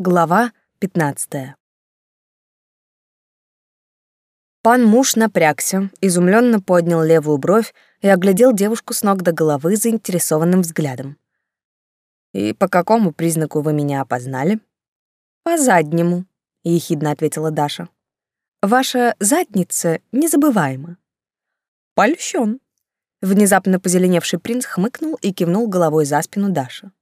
Глава 15. Пан муж напрягся, изумленно поднял левую бровь и оглядел девушку с ног до головы заинтересованным взглядом. «И по какому признаку вы меня опознали?» «По заднему», — ехидно ответила Даша. «Ваша задница незабываема». «Польщен». Внезапно позеленевший принц хмыкнул и кивнул головой за спину Даши.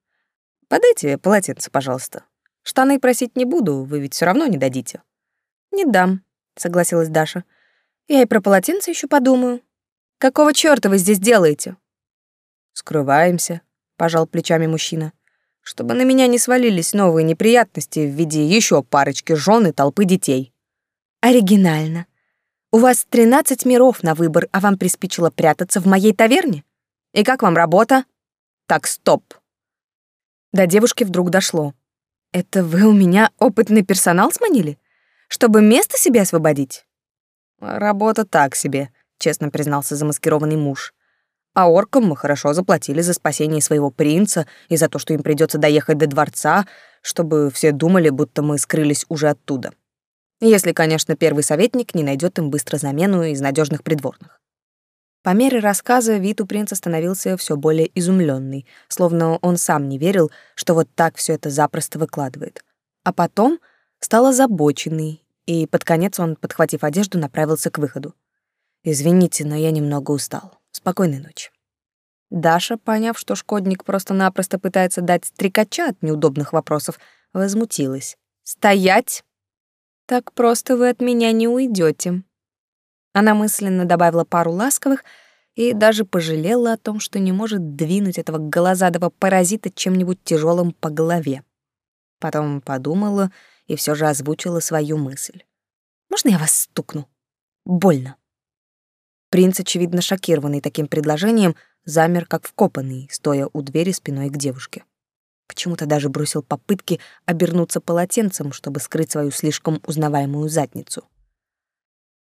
«Подайте полотенце, пожалуйста». Штаны просить не буду, вы ведь все равно не дадите. Не дам, согласилась Даша. Я и про полотенце еще подумаю. Какого чёрта вы здесь делаете? Скрываемся, пожал плечами мужчина, чтобы на меня не свалились новые неприятности в виде еще парочки жен и толпы детей. Оригинально. У вас тринадцать миров на выбор, а вам приспичило прятаться в моей таверне? И как вам работа? Так, стоп. До девушки вдруг дошло. Это вы у меня опытный персонал сманили? Чтобы место себе освободить? Работа так себе, честно признался замаскированный муж. А оркам мы хорошо заплатили за спасение своего принца и за то, что им придется доехать до дворца, чтобы все думали, будто мы скрылись уже оттуда. Если, конечно, первый советник не найдет им быстро замену из надежных придворных. По мере рассказа вид у принца становился все более изумленный, словно он сам не верил, что вот так все это запросто выкладывает. А потом стал озабоченный, и под конец он, подхватив одежду, направился к выходу. «Извините, но я немного устал. Спокойной ночи». Даша, поняв, что шкодник просто-напросто пытается дать стрекача от неудобных вопросов, возмутилась. «Стоять! Так просто вы от меня не уйдете. Она мысленно добавила пару ласковых и даже пожалела о том, что не может двинуть этого голозадого паразита чем-нибудь тяжелым по голове. Потом подумала и все же озвучила свою мысль. «Можно я вас стукну? Больно». Принц, очевидно шокированный таким предложением, замер как вкопанный, стоя у двери спиной к девушке. Почему-то даже бросил попытки обернуться полотенцем, чтобы скрыть свою слишком узнаваемую задницу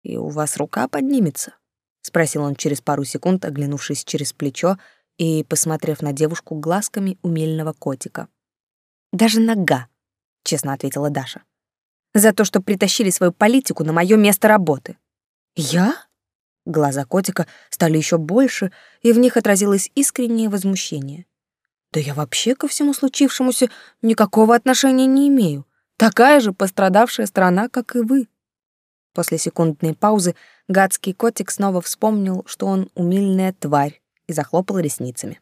и у вас рука поднимется?» — спросил он через пару секунд, оглянувшись через плечо и посмотрев на девушку глазками умельного котика. «Даже нога», — честно ответила Даша. «За то, что притащили свою политику на мое место работы». «Я?» Глаза котика стали еще больше, и в них отразилось искреннее возмущение. «Да я вообще ко всему случившемуся никакого отношения не имею. Такая же пострадавшая страна, как и вы». После секундной паузы гадский котик снова вспомнил, что он умильная тварь, и захлопал ресницами.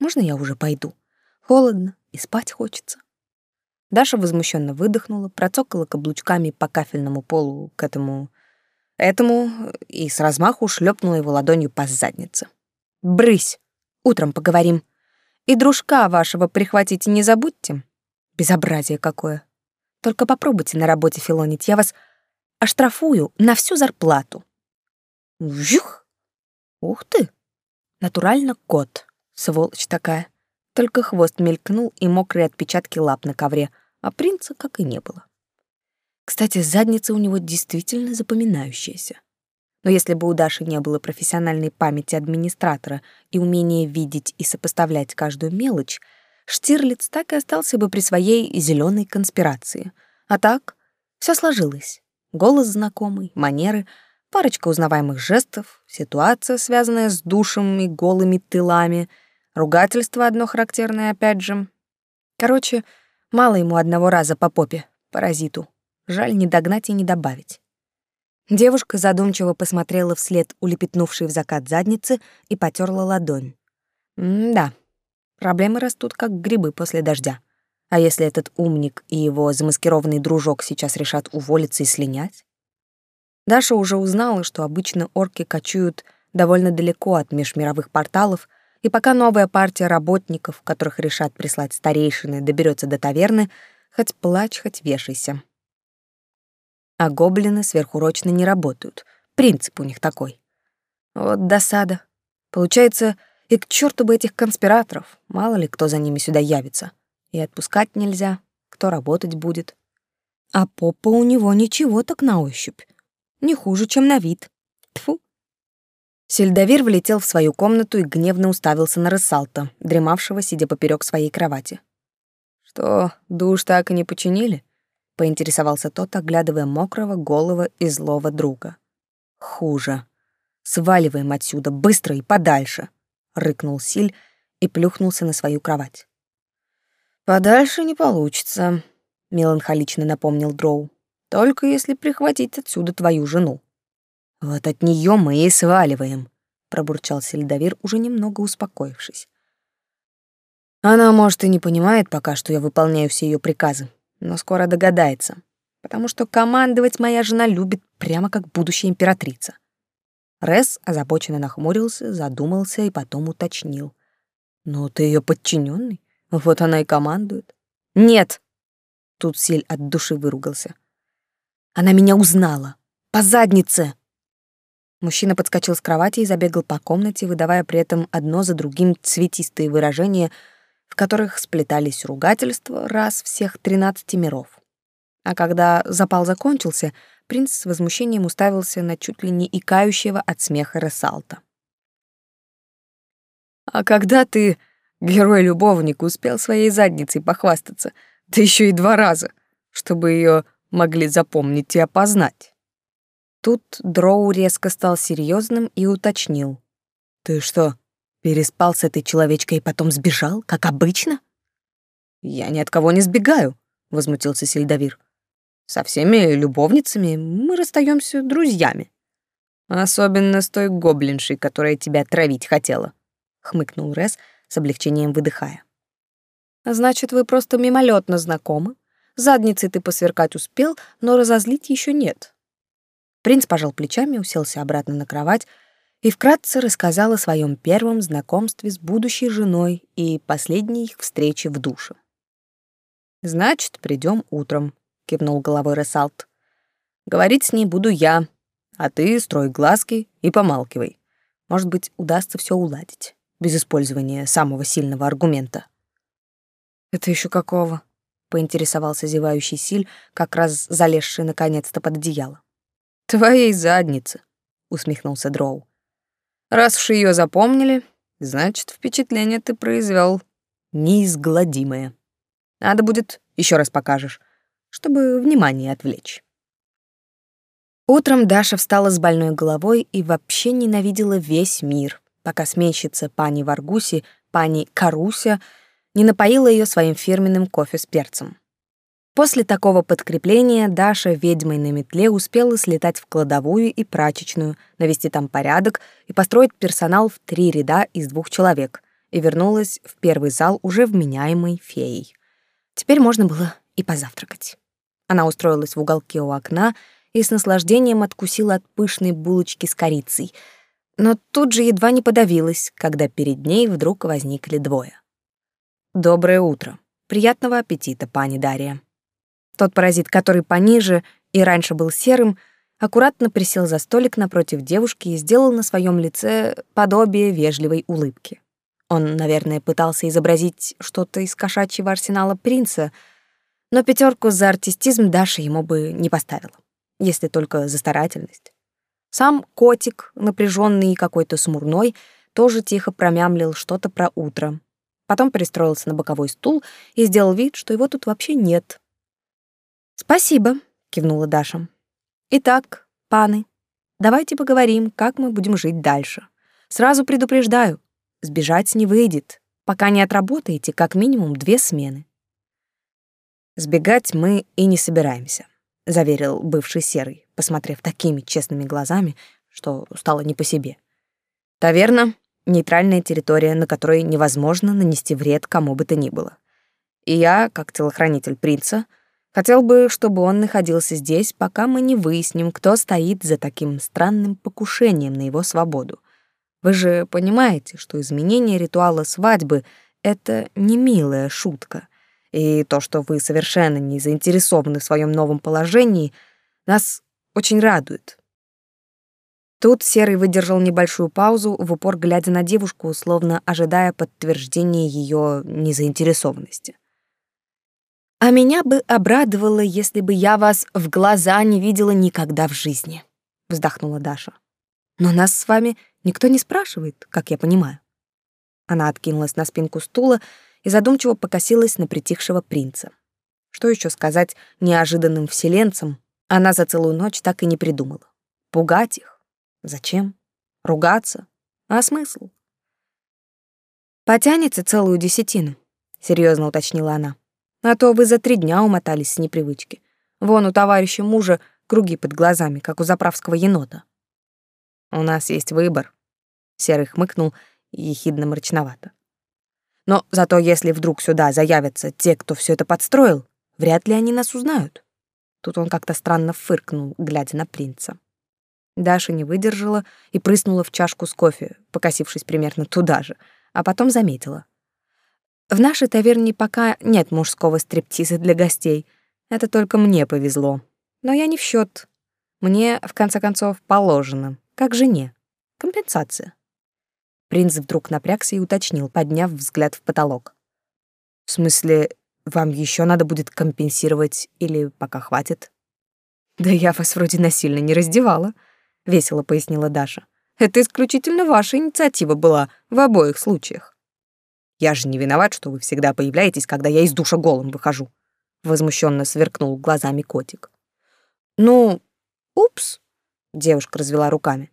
«Можно я уже пойду? Холодно и спать хочется». Даша возмущенно выдохнула, процокала каблучками по кафельному полу к этому... этому и с размаху шлепнула его ладонью по заднице. «Брысь! Утром поговорим. И дружка вашего прихватите не забудьте. Безобразие какое. Только попробуйте на работе филонить, я вас оштрафую на всю зарплату. Вжух! Ух ты! Натурально кот, сволочь такая. Только хвост мелькнул и мокрые отпечатки лап на ковре, а принца как и не было. Кстати, задница у него действительно запоминающаяся. Но если бы у Даши не было профессиональной памяти администратора и умения видеть и сопоставлять каждую мелочь, Штирлиц так и остался бы при своей зеленой конспирации. А так все сложилось. Голос знакомый, манеры, парочка узнаваемых жестов, ситуация, связанная с душем и голыми тылами, ругательство одно характерное опять же. Короче, мало ему одного раза по попе, паразиту. Жаль не догнать и не добавить. Девушка задумчиво посмотрела вслед улепетнувшей в закат задницы и потерла ладонь. М-да, проблемы растут как грибы после дождя. А если этот умник и его замаскированный дружок сейчас решат уволиться и слинять? Даша уже узнала, что обычно орки кочуют довольно далеко от межмировых порталов, и пока новая партия работников, которых решат прислать старейшины, доберется до таверны, хоть плачь, хоть вешайся. А гоблины сверхурочно не работают. Принцип у них такой. Вот досада. Получается, и к черту бы этих конспираторов, мало ли кто за ними сюда явится. И отпускать нельзя, кто работать будет. А попа у него ничего так на ощупь. Не хуже, чем на вид. Тфу. Сельдовир влетел в свою комнату и гневно уставился на Рассалта, дремавшего, сидя поперек своей кровати. Что, душ так и не починили? Поинтересовался тот, оглядывая мокрого, голого и злого друга. Хуже. Сваливаем отсюда, быстро и подальше, рыкнул Силь и плюхнулся на свою кровать. Подальше не получится, меланхолично напомнил Дроу. Только если прихватить отсюда твою жену. Вот от нее мы и сваливаем, пробурчал Сельдовир, уже немного успокоившись. Она, может, и не понимает пока, что я выполняю все ее приказы, но скоро догадается, потому что командовать моя жена любит прямо как будущая императрица. Рес озабоченно нахмурился, задумался и потом уточнил. «Ну, ты ее подчиненный, вот она и командует». «Нет!» Тут Силь от души выругался. «Она меня узнала! По заднице!» Мужчина подскочил с кровати и забегал по комнате, выдавая при этом одно за другим цветистые выражения, в которых сплетались ругательства раз всех тринадцати миров. А когда запал закончился, принц с возмущением уставился на чуть ли не икающего от смеха Ресалта. «А когда ты, герой-любовник, успел своей задницей похвастаться, да еще и два раза, чтобы ее могли запомнить и опознать?» Тут Дроу резко стал серьезным и уточнил. «Ты что, переспал с этой человечкой и потом сбежал, как обычно?» «Я ни от кого не сбегаю», — возмутился Сельдовир. Со всеми любовницами мы расстаемся друзьями. Особенно с той гоблиншей, которая тебя травить хотела, хмыкнул Рес с облегчением выдыхая. Значит, вы просто мимолетно знакомы. Задницей ты посверкать успел, но разозлить еще нет. Принц пожал плечами, уселся обратно на кровать и вкратце рассказал о своем первом знакомстве с будущей женой и последней их встрече в душе. Значит, придем утром, кивнул головой Ресалт. Говорить с ней буду я, а ты строй глазки и помалкивай. Может быть, удастся все уладить без использования самого сильного аргумента. Это еще какого? поинтересовался зевающий Силь, как раз залезший наконец-то под одеяло. Твоей задницы, усмехнулся Дроу. Раз уж ее запомнили, значит, впечатление ты произвел неизгладимое. Надо будет, еще раз покажешь чтобы внимание отвлечь. Утром Даша встала с больной головой и вообще ненавидела весь мир, пока сменщица пани Варгуси, пани Каруся, не напоила ее своим фирменным кофе с перцем. После такого подкрепления Даша ведьмой на метле успела слетать в кладовую и прачечную, навести там порядок и построить персонал в три ряда из двух человек, и вернулась в первый зал уже вменяемой феей. Теперь можно было и позавтракать. Она устроилась в уголке у окна и с наслаждением откусила от пышной булочки с корицей, но тут же едва не подавилась, когда перед ней вдруг возникли двое. «Доброе утро. Приятного аппетита, пани Дарья». Тот паразит, который пониже и раньше был серым, аккуратно присел за столик напротив девушки и сделал на своем лице подобие вежливой улыбки. Он, наверное, пытался изобразить что-то из кошачьего арсенала принца — но пятерку за артистизм Даша ему бы не поставила, если только за старательность. Сам котик, напряженный и какой-то смурной, тоже тихо промямлил что-то про утро. Потом пристроился на боковой стул и сделал вид, что его тут вообще нет. «Спасибо», — кивнула Даша. «Итак, паны, давайте поговорим, как мы будем жить дальше. Сразу предупреждаю, сбежать не выйдет, пока не отработаете как минимум две смены. Сбегать мы и не собираемся, заверил бывший серый, посмотрев такими честными глазами, что стало не по себе. Таверна нейтральная территория, на которой невозможно нанести вред кому бы то ни было. И я, как телохранитель принца, хотел бы, чтобы он находился здесь, пока мы не выясним, кто стоит за таким странным покушением на его свободу. Вы же понимаете, что изменение ритуала свадьбы — это не милая шутка. И то, что вы совершенно не заинтересованы в своем новом положении, нас очень радует. Тут Серый выдержал небольшую паузу, в упор глядя на девушку, словно ожидая подтверждения ее незаинтересованности. «А меня бы обрадовало, если бы я вас в глаза не видела никогда в жизни», — вздохнула Даша. «Но нас с вами никто не спрашивает, как я понимаю». Она откинулась на спинку стула и задумчиво покосилась на притихшего принца. Что еще сказать неожиданным вселенцам, она за целую ночь так и не придумала. Пугать их? Зачем? Ругаться? А смысл? «Потянется целую десятину», — серьезно уточнила она. «А то вы за три дня умотались с непривычки. Вон у товарища мужа круги под глазами, как у заправского енота». «У нас есть выбор», — Серый хмыкнул ехидно мрачновато. «Но зато если вдруг сюда заявятся те, кто все это подстроил, вряд ли они нас узнают». Тут он как-то странно фыркнул, глядя на принца. Даша не выдержала и прыснула в чашку с кофе, покосившись примерно туда же — а потом заметила. В нашей таверне пока нет мужского стриптиза для гостей. Это только мне повезло. Но я не в счет. Мне, в конце концов, положено, как жене. Компенсация. Принц вдруг напрягся и уточнил, подняв взгляд в потолок. В смысле, вам еще надо будет компенсировать или пока хватит? Да я вас вроде насильно не раздевала, весело пояснила Даша. Это исключительно ваша инициатива была в обоих случаях. Я же не виноват, что вы всегда появляетесь, когда я из душа голым выхожу. Возмущенно сверкнул глазами котик. Ну, упс, девушка развела руками.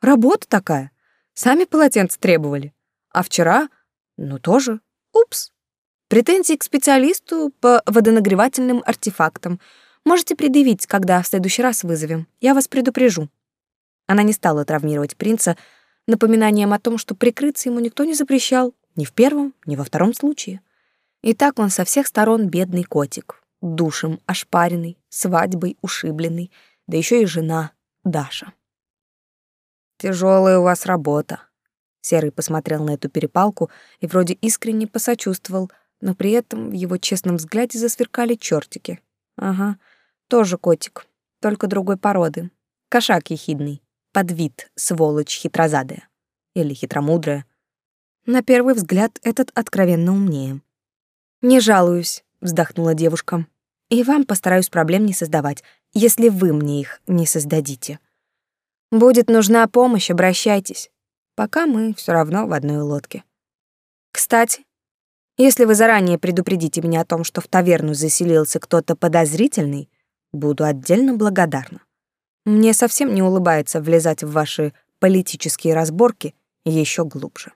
Работа такая. Сами полотенца требовали. А вчера, ну тоже, упс. Претензии к специалисту по водонагревательным артефактам. Можете предъявить, когда в следующий раз вызовем. Я вас предупрежу. Она не стала травмировать принца напоминанием о том, что прикрыться ему никто не запрещал ни в первом, ни во втором случае. И так он со всех сторон бедный котик, душем ошпаренный, свадьбой ушибленный, да еще и жена Даша. Тяжелая у вас работа. Серый посмотрел на эту перепалку и вроде искренне посочувствовал, но при этом в его честном взгляде засверкали чертики. Ага, тоже котик, только другой породы. Кошак ехидный под вид сволочь хитрозадая или хитромудрая. На первый взгляд этот откровенно умнее. «Не жалуюсь», — вздохнула девушка. «И вам постараюсь проблем не создавать, если вы мне их не создадите. Будет нужна помощь, обращайтесь. Пока мы все равно в одной лодке. Кстати, если вы заранее предупредите меня о том, что в таверну заселился кто-то подозрительный, буду отдельно благодарна. Мне совсем не улыбается влезать в ваши политические разборки еще глубже.